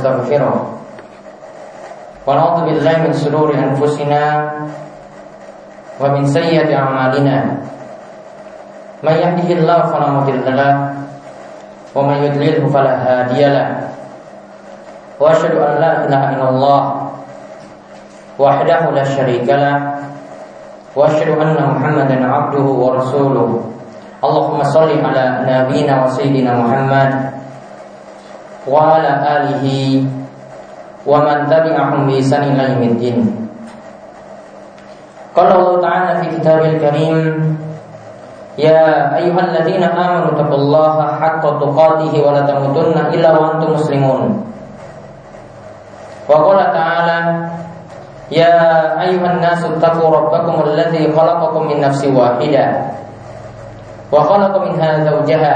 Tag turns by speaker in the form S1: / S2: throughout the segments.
S1: نستغفره ونعوذ بالله من شرور أنفسنا ومن سيئة أعمالنا. من يهده الله فلا مضل له ومن يضلله فلا هادي له. وأشهد أن لا إله إلا الله وحده لا شريك له. وأشهد أن محمدا عبده ورسوله. اللهم صل على نبينا وسيدنا محمد وعلى آله ومن تبعهم بإحسان إلى يوم الدين قال الله تعالى في كتابه الكريم يا أيها الذين آمنوا اتقوا الله حق تقاته ولا تموتن إلا وأنتم مسلمون وقال تعالى يا أيها الناس اتقوا ربكم الذي خلقكم من نفس واحدة وخلق منها زوجها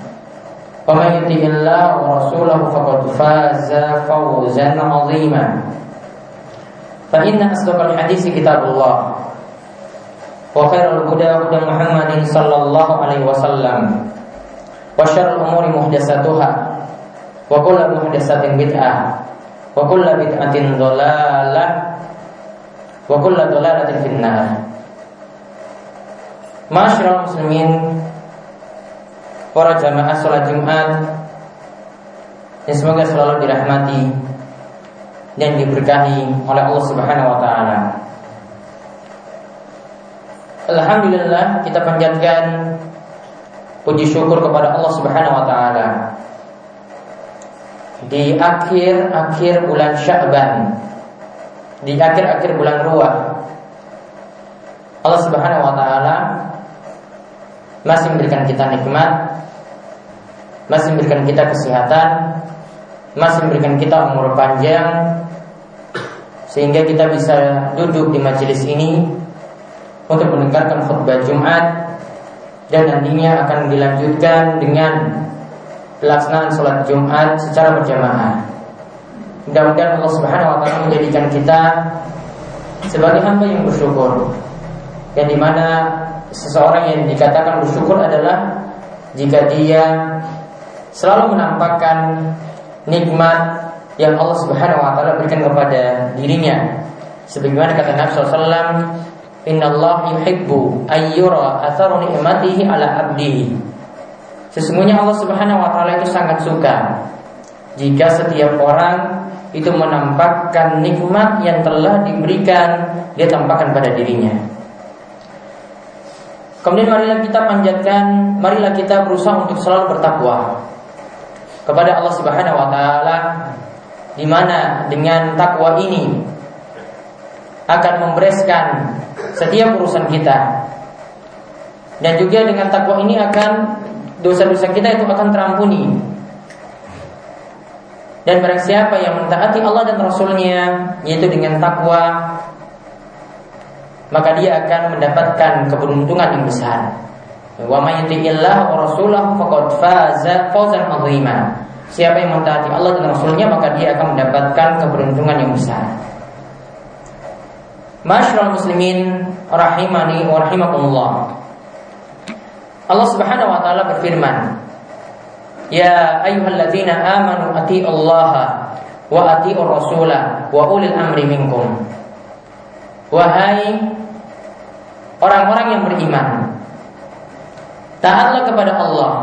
S1: ومن يطع الله ورسوله فقد فاز فوزا عظيما فإن أصدق الحديث كتاب الله وخير الهدى هدى محمد صلى الله عليه وسلم وشر الأمور محدثاتها وكل محدثة بدعة وكل بدعة ضلالة وكل ضلالة في النار معاشر المسلمين para jamaah sholat Jumat yang semoga selalu dirahmati dan diberkahi oleh Allah Subhanahu wa taala. Alhamdulillah kita panjatkan puji syukur kepada Allah Subhanahu wa taala. Di akhir-akhir bulan Sya'ban, di akhir-akhir bulan Ruah, Allah Subhanahu wa taala masih memberikan kita nikmat masih memberikan kita kesehatan, masih memberikan kita umur panjang sehingga kita bisa duduk di majelis ini untuk mendengarkan khutbah Jumat dan nantinya akan dilanjutkan dengan pelaksanaan sholat Jumat secara berjamaah. Mudah-mudahan Allah Subhanahu wa taala menjadikan kita sebagai hamba yang bersyukur. Yang di mana seseorang yang dikatakan bersyukur adalah jika dia selalu menampakkan nikmat yang Allah Subhanahu wa taala berikan kepada dirinya. Sebagaimana kata Nabi SAW, Inna Allah yuhibbu ayyura atharu ni'matihi ala abdihi. Sesungguhnya Allah Subhanahu wa taala itu sangat suka jika setiap orang itu menampakkan nikmat yang telah diberikan dia tampakkan pada dirinya. Kemudian marilah kita panjatkan, marilah kita berusaha untuk selalu bertakwa kepada Allah Subhanahu wa taala di mana dengan takwa ini akan membereskan setiap urusan kita. Dan juga dengan takwa ini akan dosa-dosa kita itu akan terampuni. Dan barang siapa yang mentaati Allah dan Rasulnya Yaitu dengan takwa Maka dia akan mendapatkan keberuntungan yang besar Wa may wa rasulahu faqad faza fawzan 'azima. Siapa yang mentaati Allah dan Rasulnya maka dia akan mendapatkan keberuntungan yang besar. Masyaallah muslimin rahimani wa rahimakumullah. Allah Subhanahu wa taala berfirman, "Ya ayyuhalladzina amanu atiiullaha wa atiiur rasula wa ulil amri minkum." Wahai orang-orang yang beriman, taatlah kepada Allah,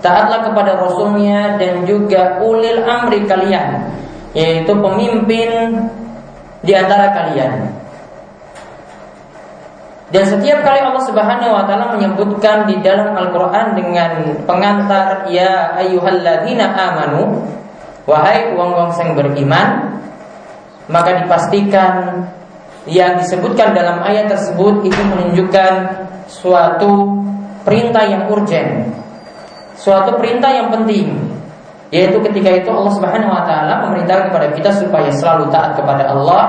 S1: taatlah kepada Rasulnya dan juga ulil amri kalian, yaitu pemimpin di antara kalian. Dan setiap kali Allah Subhanahu wa taala menyebutkan di dalam Al-Qur'an dengan pengantar ya ayyuhalladzina amanu wahai uang-uang yang beriman maka dipastikan yang disebutkan dalam ayat tersebut itu menunjukkan suatu perintah yang urgent, suatu perintah yang penting, yaitu ketika itu Allah Subhanahu wa taala memerintahkan kepada kita supaya selalu taat kepada Allah,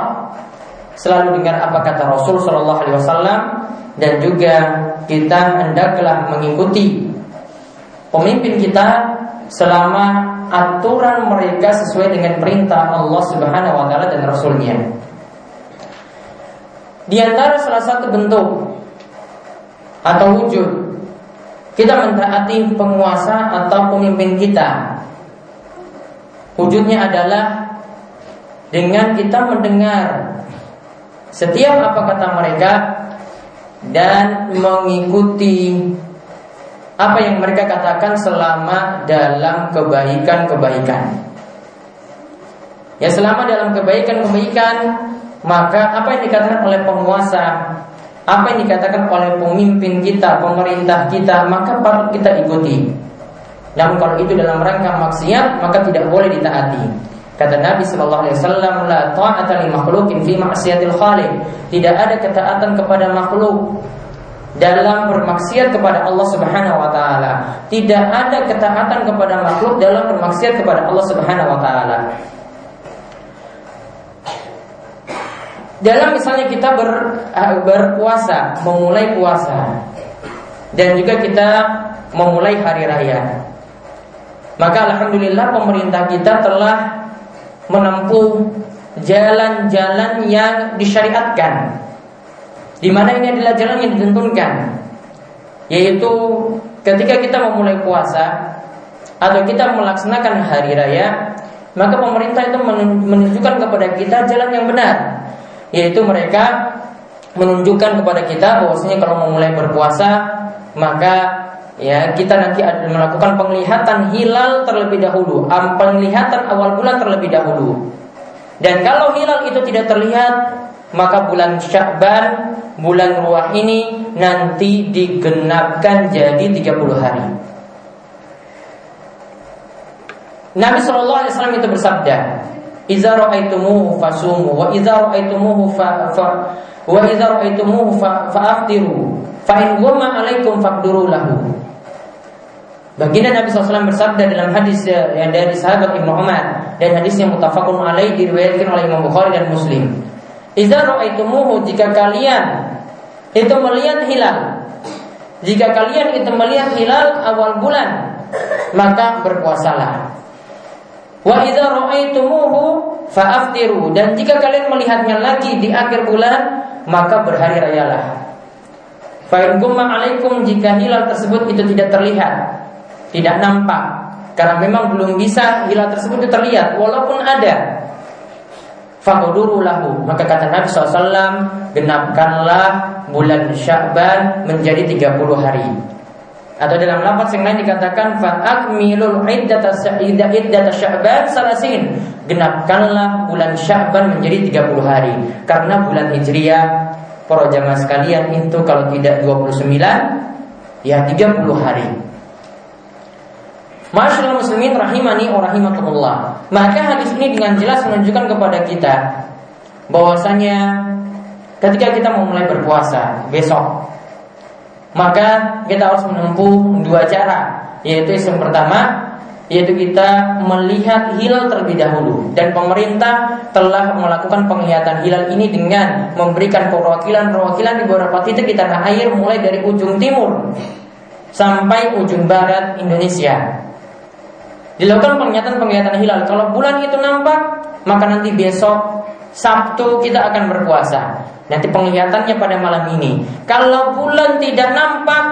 S1: selalu dengar apa kata Rasul Shallallahu Alaihi Wasallam dan juga kita hendaklah mengikuti pemimpin kita selama aturan mereka sesuai dengan perintah Allah Subhanahu wa taala dan rasulnya. Di antara salah satu bentuk atau wujud kita mentaati penguasa atau pemimpin kita. Wujudnya adalah dengan kita mendengar setiap apa kata mereka dan mengikuti apa yang mereka katakan selama dalam kebaikan-kebaikan. Ya selama dalam kebaikan-kebaikan maka apa yang dikatakan oleh penguasa, apa yang dikatakan oleh pemimpin kita, pemerintah kita, maka patut kita ikuti. Namun kalau itu dalam rangka maksiat, maka tidak boleh ditaati. Kata Nabi Shallallahu Alaihi Wasallam, la ta'ata li makhlukin fi maksiatil khaliq. Tidak ada ketaatan kepada makhluk dalam bermaksiat kepada Allah Subhanahu wa taala. Tidak ada ketaatan kepada makhluk dalam bermaksiat kepada Allah Subhanahu wa taala. Dalam misalnya kita ber, eh, berpuasa, memulai puasa dan juga kita memulai hari raya. Maka alhamdulillah pemerintah kita telah menempuh jalan-jalan yang disyariatkan. Di mana ini adalah jalan yang ditentukan. Yaitu ketika kita memulai puasa atau kita melaksanakan hari raya, maka pemerintah itu menunjukkan kepada kita jalan yang benar. Yaitu mereka menunjukkan kepada kita bahwasanya kalau memulai berpuasa maka ya kita nanti melakukan penglihatan hilal terlebih dahulu, penglihatan awal bulan terlebih dahulu. Dan kalau hilal itu tidak terlihat, maka bulan Sya'ban, bulan ruah ini nanti digenapkan jadi 30 hari. Nabi Shallallahu Alaihi Wasallam itu bersabda, "Iza ra'aitumuhu fasumu wa iza ra'aitumuhu fa, fa wa iza ra'aitumuhu fa, fa'aftiru fa in alaikum faqduru lahu." Baginda Nabi SAW bersabda dalam hadis eh, yang dari sahabat Ibnu Umar dan hadis yang mutafakun alaih diriwayatkan oleh Imam Bukhari dan Muslim. Idza ra'aitumuhu jika kalian itu melihat hilal. Jika kalian itu melihat hilal awal bulan, maka berpuasalah. Wa idza ra'aitumuhu fa'aftiru dan jika kalian melihatnya lagi di akhir bulan, maka berhari rayalah. Fa alaikum jika hilal tersebut itu tidak terlihat, tidak nampak. Karena memang belum bisa hilal tersebut itu terlihat walaupun ada. Fakuduru lahu. Maka kata Nabi SAW Genapkanlah bulan Sya'ban Menjadi 30 hari Atau dalam lafaz yang lain dikatakan Fa'akmilul iddata Sya'ban salasin. Genapkanlah bulan Sya'ban menjadi 30 hari. Karena bulan Hijriah Para jamaah sekalian itu kalau tidak 29 Ya 30 hari. Masyaallah muslimin rahimani wa rahimakumullah. Maka hadis ini dengan jelas menunjukkan kepada kita bahwasanya ketika kita mau mulai berpuasa besok maka kita harus menempuh dua cara yaitu yang pertama yaitu kita melihat hilal terlebih dahulu dan pemerintah telah melakukan penglihatan hilal ini dengan memberikan perwakilan-perwakilan di beberapa titik di tanah air mulai dari ujung timur sampai ujung barat Indonesia. Dilakukan penglihatan-penglihatan hilal. Kalau bulan itu nampak, maka nanti besok Sabtu kita akan berpuasa. Nanti penglihatannya pada malam ini. Kalau bulan tidak nampak,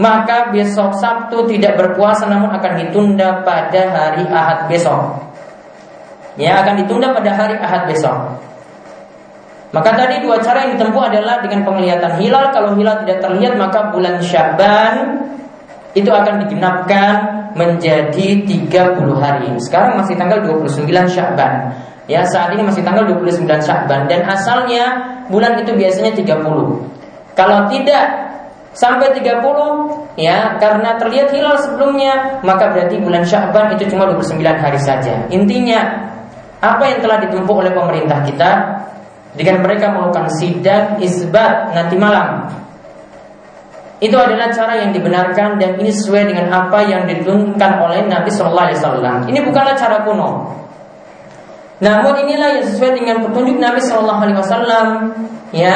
S1: maka besok Sabtu tidak berpuasa namun akan ditunda pada hari Ahad besok. Ya, akan ditunda pada hari Ahad besok. Maka tadi dua cara yang ditempuh adalah dengan penglihatan hilal. Kalau hilal tidak terlihat maka bulan Syaban itu akan digenapkan menjadi 30 hari. Sekarang masih tanggal 29 Syaban. Ya, saat ini masih tanggal 29 Syaban dan asalnya bulan itu biasanya 30. Kalau tidak sampai 30 ya karena terlihat hilal sebelumnya maka berarti bulan Sya'ban itu cuma 29 hari saja. Intinya apa yang telah ditumpu oleh pemerintah kita dengan mereka melakukan sidang isbat nanti malam itu adalah cara yang dibenarkan dan ini sesuai dengan apa yang ditunjukkan oleh Nabi Shallallahu Alaihi Wasallam. Ini bukanlah cara kuno. Namun inilah yang sesuai dengan petunjuk Nabi Shallallahu Alaihi Wasallam, ya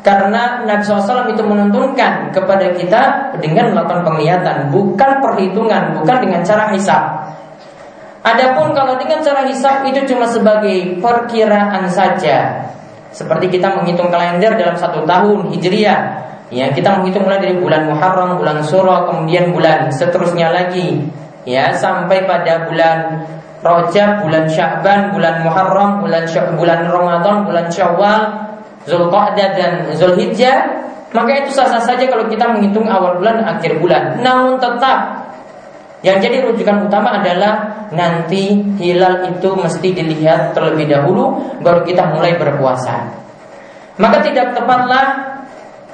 S1: karena Nabi SAW itu menuntunkan kepada kita dengan melakukan penglihatan, bukan perhitungan, bukan dengan cara hisap. Adapun kalau dengan cara hisap itu cuma sebagai perkiraan saja. Seperti kita menghitung kalender dalam satu tahun hijriah, ya kita menghitung mulai dari bulan Muharram, bulan Suro, kemudian bulan seterusnya lagi, ya sampai pada bulan Rojab, bulan Sya'ban, bulan Muharram, bulan bulan Ramadan, bulan Syawal, Zulqa'dah dan Zulhijjah maka itu sah-sah saja kalau kita menghitung awal bulan akhir bulan. Namun tetap yang jadi rujukan utama adalah nanti hilal itu mesti dilihat terlebih dahulu baru kita mulai berpuasa. Maka tidak tepatlah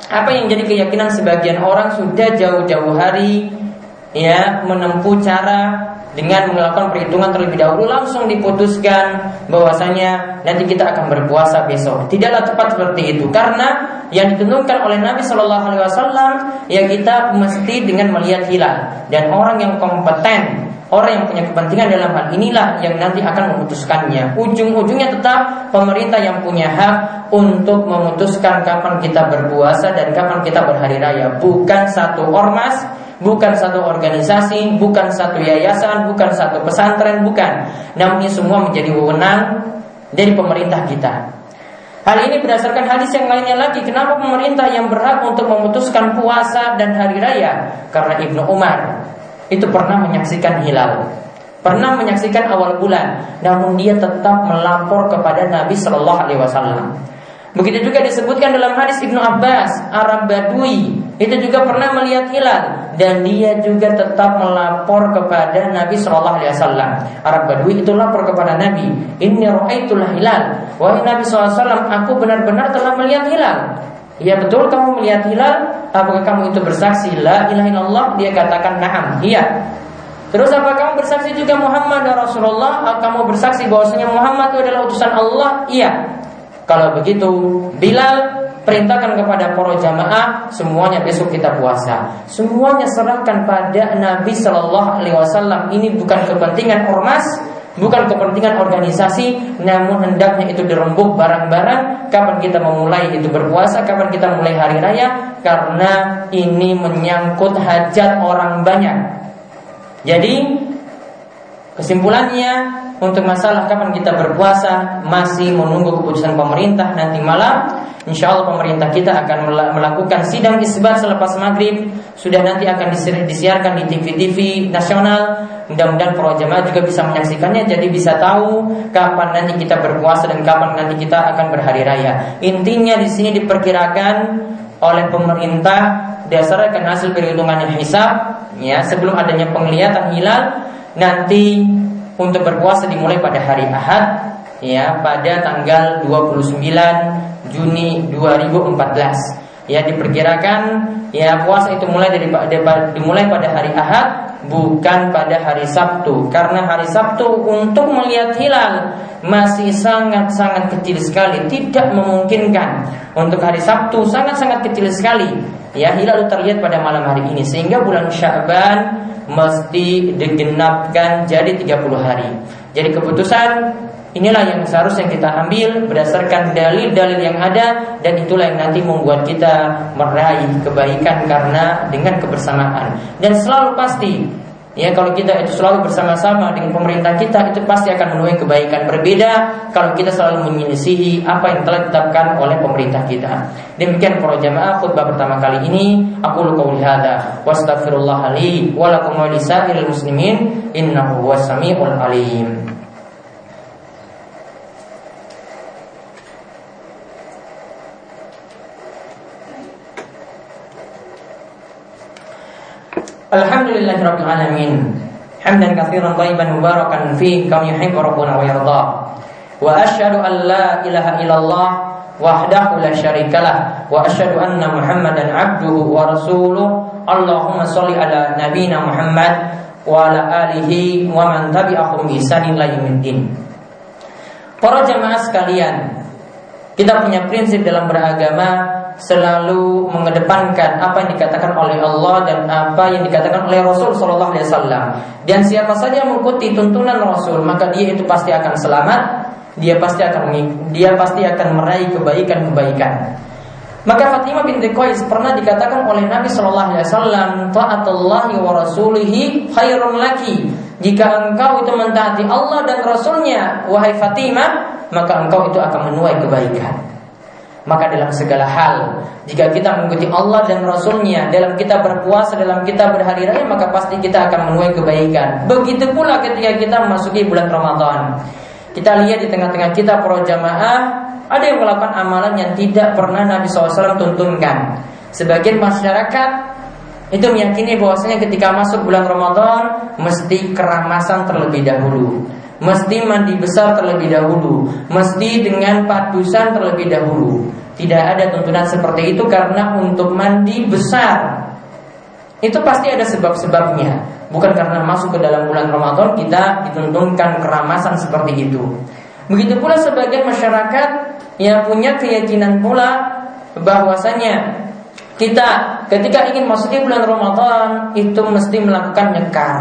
S1: apa yang jadi keyakinan sebagian orang sudah jauh-jauh hari ya menempuh cara dengan melakukan perhitungan terlebih dahulu langsung diputuskan bahwasanya nanti kita akan berpuasa besok. Tidaklah tepat seperti itu karena yang ditentukan oleh Nabi Shallallahu Alaihi Wasallam ya kita mesti dengan melihat hilal dan orang yang kompeten Orang yang punya kepentingan dalam hal inilah yang nanti akan memutuskannya. Ujung-ujungnya tetap pemerintah yang punya hak untuk memutuskan kapan kita berpuasa dan kapan kita berhari raya. Bukan satu ormas, bukan satu organisasi, bukan satu yayasan, bukan satu pesantren, bukan. Namun ini semua menjadi wewenang dari pemerintah kita. Hal ini berdasarkan hadis yang lainnya lagi. Kenapa pemerintah yang berhak untuk memutuskan puasa dan hari raya? Karena Ibnu Umar itu pernah menyaksikan hilal, pernah menyaksikan awal bulan, namun dia tetap melapor kepada Nabi Shallallahu Alaihi Wasallam. Begitu juga disebutkan dalam hadis Ibnu Abbas, Arab Badui itu juga pernah melihat hilal. Dan dia juga tetap melapor kepada Nabi Shallallahu Alaihi Wasallam. Arab Badui itu lapor kepada Nabi, ini roaitul hilal. Wahai Nabi SAW, aku benar-benar telah melihat hilal. Ya betul kamu melihat hilal. Apakah kamu itu bersaksi? La ilaha illallah. Dia katakan na'am Iya. Terus apa kamu bersaksi juga Muhammad? Dan Rasulullah Kamu bersaksi bahwasanya Muhammad itu adalah utusan Allah? Iya. Kalau begitu Bilal perintahkan kepada para jamaah semuanya besok kita puasa. Semuanya serahkan pada Nabi Shallallahu Alaihi Wasallam. Ini bukan kepentingan ormas, bukan kepentingan organisasi, namun hendaknya itu dirembuk barang-barang kapan kita memulai itu berpuasa, kapan kita mulai hari raya, karena ini menyangkut hajat orang banyak. Jadi kesimpulannya untuk masalah kapan kita berpuasa masih menunggu keputusan pemerintah nanti malam. Insya Allah pemerintah kita akan melakukan sidang isbat selepas maghrib. Sudah nanti akan disiarkan di TV-TV nasional. Mudah-mudahan para jemaah juga bisa menyaksikannya, jadi bisa tahu kapan nanti kita berpuasa dan kapan nanti kita akan berhari raya. Intinya di sini diperkirakan oleh pemerintah berdasarkan hasil perhitungan hisab, ya sebelum adanya penglihatan hilal nanti untuk berpuasa dimulai pada hari Ahad ya pada tanggal 29 Juni 2014 ya diperkirakan ya puasa itu mulai dari dimulai pada hari Ahad bukan pada hari Sabtu. Karena hari Sabtu untuk melihat hilal masih sangat-sangat kecil sekali tidak memungkinkan. Untuk hari Sabtu sangat-sangat kecil sekali ya hilal terlihat pada malam hari ini. Sehingga bulan Sya'ban mesti digenapkan jadi 30 hari jadi keputusan Inilah yang seharusnya kita ambil berdasarkan dalil-dalil yang ada dan itulah yang nanti membuat kita meraih kebaikan karena dengan kebersamaan. Dan selalu pasti Ya kalau kita itu selalu bersama-sama dengan pemerintah kita itu pasti akan menuai kebaikan berbeda kalau kita selalu menyelisihi apa yang telah ditetapkan oleh pemerintah kita. Demikian para jamaah khutbah pertama kali ini aku qauli hadza wa astaghfirullah li wa lakum wa muslimin innahu huwas samiul alim. Alhamdulillah Rabbil Alamin. Hamdan kathiran tayyiban mubarakan fi Kam yuhibbu Rabbuna wa yarda. Wa ashadu an la ilaha illallah Wahdahu la syarikalah. Wa ashadu anna muhammadan abduhu wa rasuluh. Allahumma salli ala nabina Muhammad Wa ala alihi wa man tabi'ahum isanin la yumiddin Para jamaah sekalian Kita punya prinsip dalam beragama selalu mengedepankan apa yang dikatakan oleh Allah dan apa yang dikatakan oleh Rasul Shallallahu Alaihi Wasallam. Dan siapa saja yang mengikuti tuntunan Rasul, maka dia itu pasti akan selamat. Dia pasti akan dia pasti akan meraih kebaikan-kebaikan. Maka Fatimah binti Qais pernah dikatakan oleh Nabi Shallallahu Alaihi Wasallam, taatullahi wa rasulihi khairun laki. Jika engkau itu mentaati Allah dan Rasulnya, wahai Fatimah, maka engkau itu akan menuai kebaikan. Maka dalam segala hal Jika kita mengikuti Allah dan Rasulnya Dalam kita berpuasa, dalam kita berhari raya Maka pasti kita akan menuai kebaikan. Begitu pula ketika kita memasuki bulan Ramadan. Kita lihat di tengah-tengah kita para jamaah Ada yang melakukan amalan yang tidak pernah Nabi SAW tuntunkan. Sebagian masyarakat itu meyakini bahwasanya ketika masuk bulan Ramadan mesti keramasan terlebih dahulu Mesti mandi besar terlebih dahulu. Mesti dengan padusan terlebih dahulu. Tidak ada tuntunan seperti itu Karena untuk mandi besar. Itu pasti ada sebab-sebabnya. Bukan karena masuk ke dalam bulan Ramadan Kita dituntunkan keramasan seperti itu. Begitu pula sebagian masyarakat Yang punya keyakinan pula bahwasanya kita ketika ingin masuk di bulan Ramadan itu mesti melakukan nyekar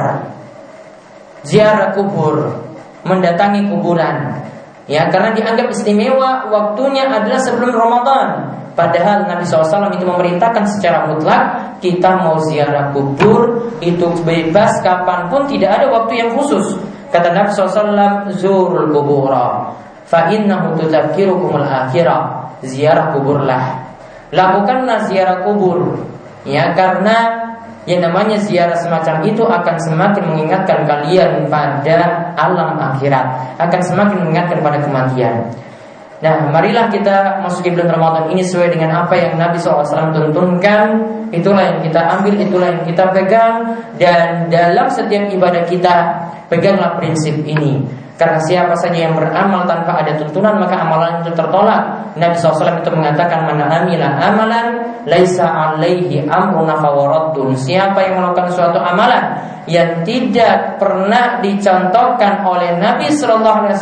S1: ziarah kubur mendatangi kuburan. Ya, karena dianggap istimewa waktunya adalah sebelum Ramadan. Padahal Nabi SAW itu memerintahkan secara mutlak kita mau ziarah kubur itu bebas kapan pun tidak ada waktu yang khusus. Kata Nabi SAW zurul kubura fa innahu tudzakirukumul akhirah. Ziarah kuburlah. Lakukanlah ziarah kubur. Ya, karena yang namanya ziarah semacam itu akan semakin mengingatkan kalian pada alam akhirat, akan semakin mengingatkan pada kematian. Nah, marilah kita masuki bulan Ramadan ini sesuai dengan apa yang Nabi SAW tuntunkan. Itulah yang kita ambil, itulah yang kita pegang. Dan dalam setiap ibadah kita, peganglah prinsip ini. Karena siapa saja yang beramal tanpa ada tuntunan maka amalan itu tertolak. Nabi SAW itu mengatakan mana amilah amalan laisa alaihi amruna fawaraddun. Siapa yang melakukan suatu amalan yang tidak pernah dicontohkan oleh Nabi SAW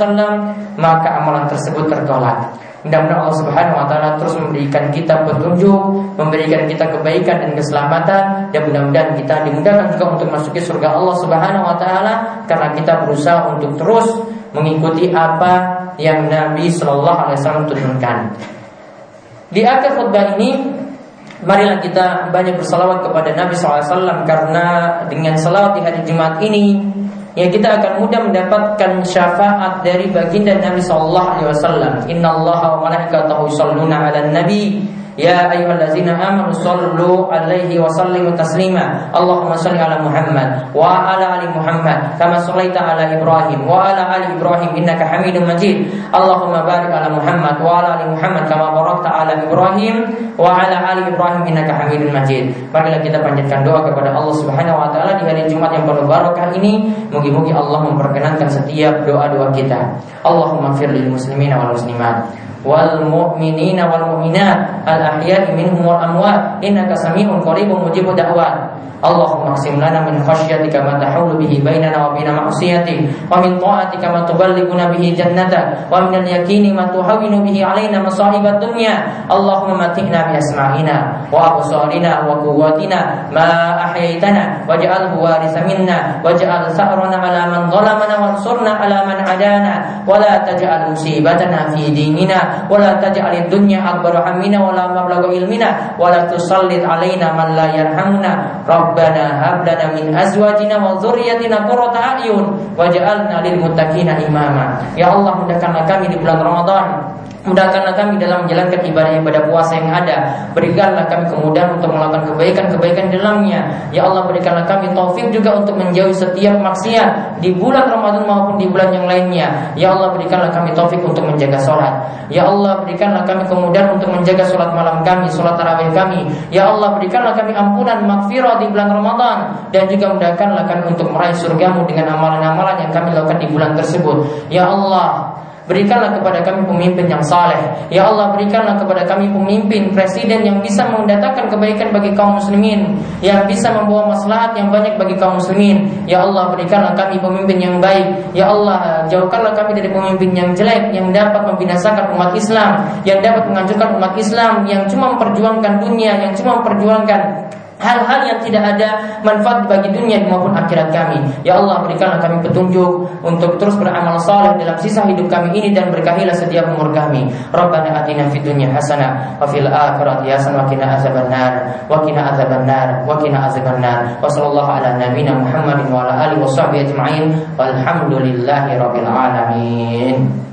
S1: maka amalan tersebut tertolak. Mudah-mudahan Allah Subhanahu wa taala terus memberikan kita petunjuk, memberikan kita kebaikan dan keselamatan dan mudah-mudahan kita dimudahkan juga untuk masuki surga Allah Subhanahu wa taala karena kita berusaha untuk terus mengikuti apa yang Nabi Shallallahu alaihi wasallam turunkan. Di akhir khutbah ini marilah kita banyak bersalawat kepada Nabi SAW karena dengan salawat di hari Jumat ini ya kita akan mudah mendapatkan syafaat dari baginda Nabi sallallahu alaihi wasallam. Innallaha wa malaikatahu yusholluna 'alan nabi Ya alaihi wa sallimu taslima. Allahumma salli ala Muhammad wa ala ali Muhammad kama sallaita ala Ibrahim wa ala ali Ibrahim innaka Hamidum Majid. Allahumma barik ala Muhammad wa ala ali Muhammad kama barakta ala Ibrahim wa ala ali Ibrahim innaka Hamidum Majid. Marilah kita panjatkan doa kepada Allah Subhanahu wa taala di hari Jumat yang penuh barokah ini. Mugi-mugi Allah memperkenankan setiap doa-doa kita. Allahumma fir lil muslimin wal muslimat wal mu'minina wal mu'minat. Al ahya'i minhum wal amwat. Innaka sami'un qaribun mujibud da'wat اللهم اقسم لنا من خشيتك ما تحول به بيننا وبين معصيتك ومن طاعتك ما تبلغنا به جنتك ومن اليقين ما تهون به علينا مصائب الدنيا اللهم متعنا بأسماعنا وأبصارنا وقواتنا ما أحييتنا واجعله وارث منا واجعل ثأرنا على من ظلمنا وانصرنا على من عدانا ولا تجعل مصيبتنا في ديننا ولا تجعل الدنيا أكبر همنا ولا مبلغ علمنا ولا تسلط علينا من لا يرحمنا رب Rabbana hab lana min azwajina wa dzurriyyatina qurrata a'yun waj'alna lil muttaqina imama. Ya Allah mudahkanlah kami di bulan Ramadan Mudahkanlah kami dalam menjalankan ibadah-ibadah puasa yang ada. Berikanlah kami kemudahan untuk melakukan kebaikan-kebaikan dalamnya. Ya Allah berikanlah kami taufik juga untuk menjauhi setiap maksiat Di bulan Ramadan maupun di bulan yang lainnya. Ya Allah berikanlah kami taufik untuk menjaga sholat. Ya Allah berikanlah kami kemudahan untuk menjaga sholat malam kami Sholat tarawih kami. Ya Allah berikanlah kami ampunan makfirah di bulan Ramadan. Dan juga mudahkanlah kami untuk meraih surgamu dengan amalan-amalan yang kami lakukan di bulan tersebut. Ya Allah Berikanlah kepada kami pemimpin yang saleh. Ya Allah, berikanlah kepada kami pemimpin presiden yang bisa mendatangkan kebaikan bagi kaum muslimin, yang bisa membawa maslahat yang banyak bagi kaum muslimin. Ya Allah, berikanlah kami pemimpin yang baik. Ya Allah, jauhkanlah kami dari pemimpin yang jelek yang dapat membinasakan umat Islam, yang dapat menghancurkan umat Islam, yang cuma memperjuangkan dunia, yang cuma memperjuangkan hal-hal yang tidak ada manfaat bagi dunia maupun akhirat kami. Ya Allah berikanlah kami petunjuk untuk terus beramal saleh dalam sisa hidup kami ini dan berkahilah setiap umur kami. Rabbana atina fid dunya hasanah wa fil akhirati hasanah wa qina azabannar wa qina azabannar wa qina azabannar. Wa sallallahu ala nabiyyina Muhammadin wa ala alihi wa sahbihi ajma'in. Walhamdulillahi rabbil alamin.